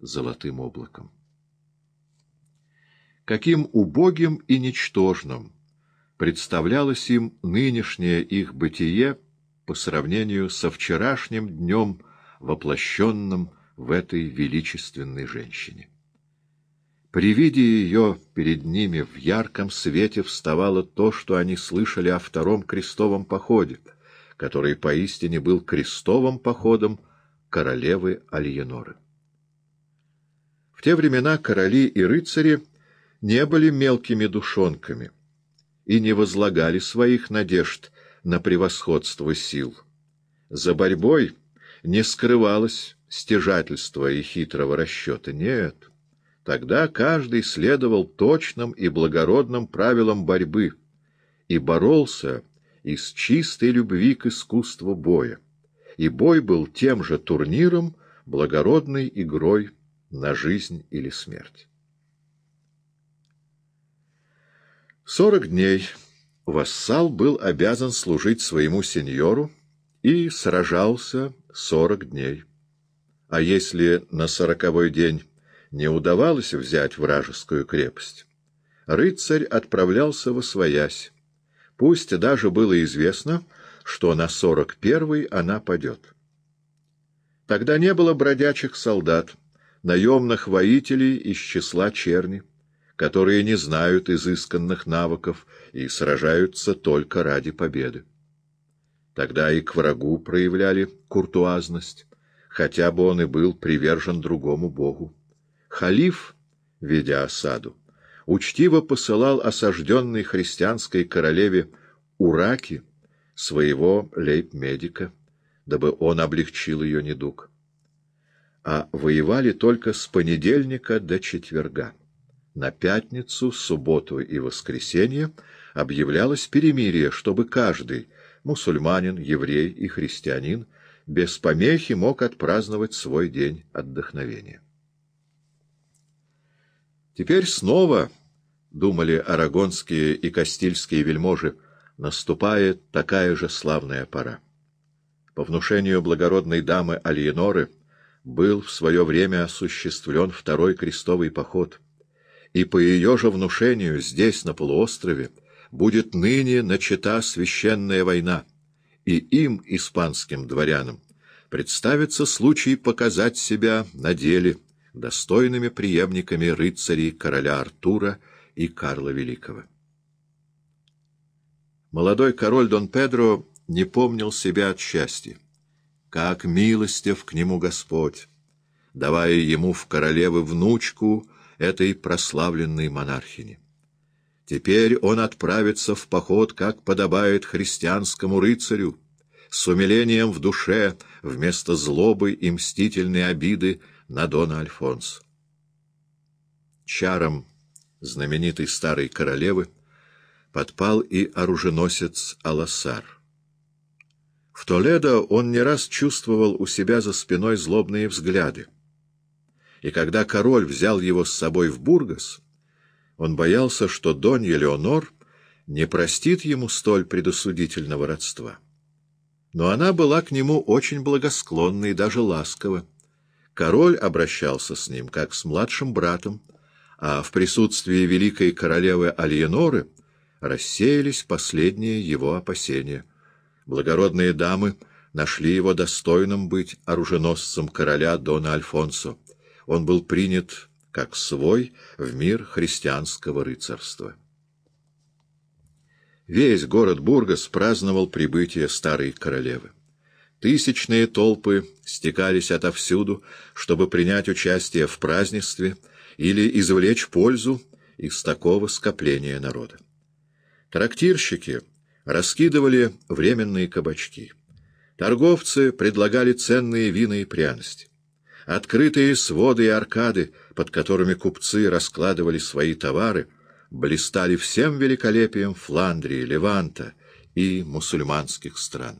золотым облаком. Каким убогим и ничтожным представлялось им нынешнее их бытие по сравнению со вчерашним днем, воплощенным в этой величественной женщине. При виде ее перед ними в ярком свете вставало то, что они слышали о втором крестовом походе, который поистине был крестовым походом королевы Альеноры. В те времена короли и рыцари не были мелкими душонками и не возлагали своих надежд на превосходство сил. За борьбой не скрывалось стяжательства и хитрого расчета. Нет. Тогда каждый следовал точным и благородным правилам борьбы и боролся из чистой любви к искусству боя. И бой был тем же турниром, благородной игрой на жизнь или смерть. Сорок дней вассал был обязан служить своему сеньору и сражался сорок дней. А если на сороковой день не удавалось взять вражескую крепость, рыцарь отправлялся во своясь. Пусть даже было известно, что на сорок первый она падет. Тогда не было бродячих солдат, наемных воителей из числа черни которые не знают изысканных навыков и сражаются только ради победы. Тогда и к врагу проявляли куртуазность, хотя бы он и был привержен другому богу. Халиф, ведя осаду, учтиво посылал осажденной христианской королеве Ураки своего лейб-медика, дабы он облегчил ее недуг. А воевали только с понедельника до четверга. На пятницу, субботу и воскресенье объявлялось перемирие, чтобы каждый, мусульманин, еврей и христианин, без помехи мог отпраздновать свой день отдохновения. Теперь снова, — думали арагонские и кастильские вельможи, — наступает такая же славная пора. По внушению благородной дамы Альеноры был в свое время осуществлен второй крестовый поход — и по ее же внушению здесь, на полуострове, будет ныне начата священная война, и им, испанским дворянам, представится случай показать себя на деле достойными преемниками рыцарей короля Артура и Карла Великого. Молодой король Дон Педро не помнил себя от счастья. Как милостив к нему Господь, давая ему в королевы внучку — этой прославленной монархини. Теперь он отправится в поход, как подобает христианскому рыцарю, с умилением в душе вместо злобы и мстительной обиды на Дона Альфонс. Чаром знаменитой старой королевы подпал и оруженосец Алассар. В Толедо он не раз чувствовал у себя за спиной злобные взгляды и когда король взял его с собой в Бургас, он боялся, что Донья Леонор не простит ему столь предосудительного родства. Но она была к нему очень благосклонна и даже ласкова. Король обращался с ним, как с младшим братом, а в присутствии великой королевы Альеноры рассеялись последние его опасения. Благородные дамы нашли его достойным быть оруженосцем короля Дона Альфонсо он был принят как свой в мир христианского рыцарства. Весь город Бургас праздновал прибытие старой королевы. Тысячные толпы стекались отовсюду, чтобы принять участие в празднестве или извлечь пользу из такого скопления народа. Трактирщики раскидывали временные кабачки. Торговцы предлагали ценные вина и пряности. Открытые своды и аркады, под которыми купцы раскладывали свои товары, блистали всем великолепием Фландрии, Леванта и мусульманских стран.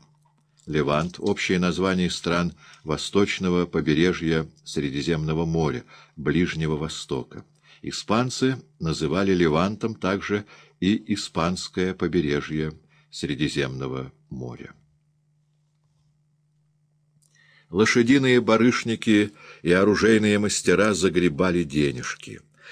Левант — общее название стран восточного побережья Средиземного моря, Ближнего Востока. Испанцы называли Левантом также и испанское побережье Средиземного моря. лошадиные барышники и оружейные мастера загребали денежки.